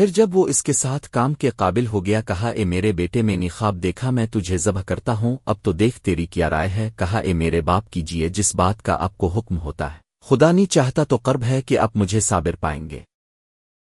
پھر جب وہ اس کے ساتھ کام کے قابل ہو گیا، کہا، اے میرے بیٹے، میں نے خواب دیکھا، میں تجھے ذبح کرتا ہوں، اب تو دیکھ تیری کیا رائے ہے۔ کہا، اے میرے باپ، کیجیے، جس بات کا آپ کو حکم ہوتا ہے۔ خدا نہیں چاہتا تو قرب ہے کہ آپ مجھے صابر پائیں گے۔